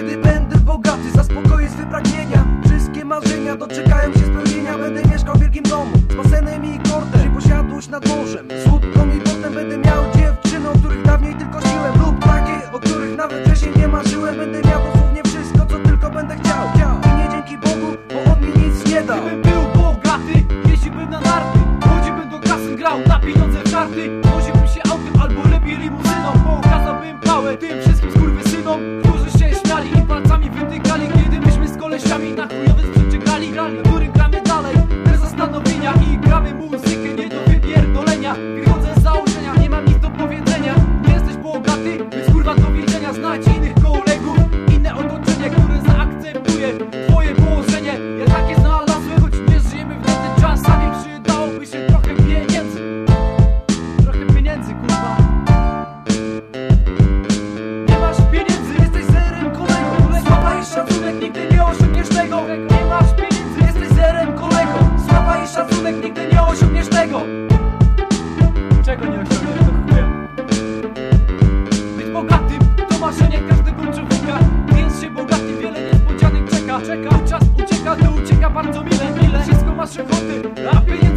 Kiedy będę bogaty, zaspokoję swe pragnienia Wszystkie marzenia doczekają się spełnienia. Będę mieszkał w wielkim domu, z basenem i kortem Czy posiadłość nad morzem, z i botem Będę miał dziewczyny, o których dawniej tylko śniłem Lub takie, o których nawet wcześniej nie marzyłem. Będę miał dosłownie wszystko, co tylko będę chciał. I nie dzięki Bogu, bo on mi nic nie dał. Gdybym był bogaty, jeździłbym na narty. Chodziłbym do kasy, grał na pieniądze w żarty Woziłbym się autem albo lepiej limuzyną. Pałę tym wszystkim skurwysynom Którzy się śmiali i palcami wytykali Kiedy myśmy z kolesiami na chujowy sprzęcie grali Grali, który gramy dalej, bez zastanowienia I gramy muzykę nie do wypierdolenia. Wychodzę z założenia, nie mam nic do powiedzenia. Nie jesteś bogaty, więc kurwa do więzienia. Znajdź innych kolegów, inne otoczenie nie masz pieniędzy, jesteś zerem kolego. Sława i szacunek, nigdy nie osiągniesz tego. Czego nie osiągniesz, to chuja. Być bogatym to marzenie każdego człowieka Więc się bogaty, wiele niespodzianek czeka. Czeka, czas ucieka, to ucieka bardzo mile. Mile, wszystko masz ochoty, a pieniędzy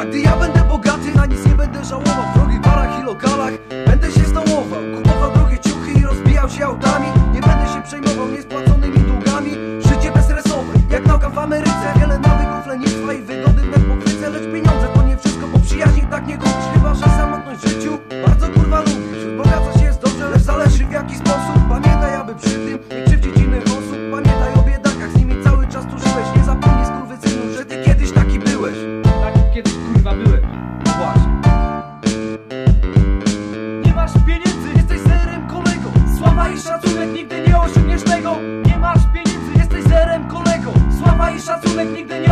A gdy ja będę bogaty, na nic nie będę żałował. W drogich barach i lokalach będę się stołował Kupował drogie ciuchy i rozbijał się autami. Nie będę się przejmował niespłaconymi długami. Życie bezstresowe, jak nauka w Ameryce. Wiele nawyków, lenistwa i wygody wnet pochwycę Lecz pieniądze to nie wszystko, bo przyjaźni tak nie kupisz. Chyba, że samotność w życiu szacunek, nigdy nie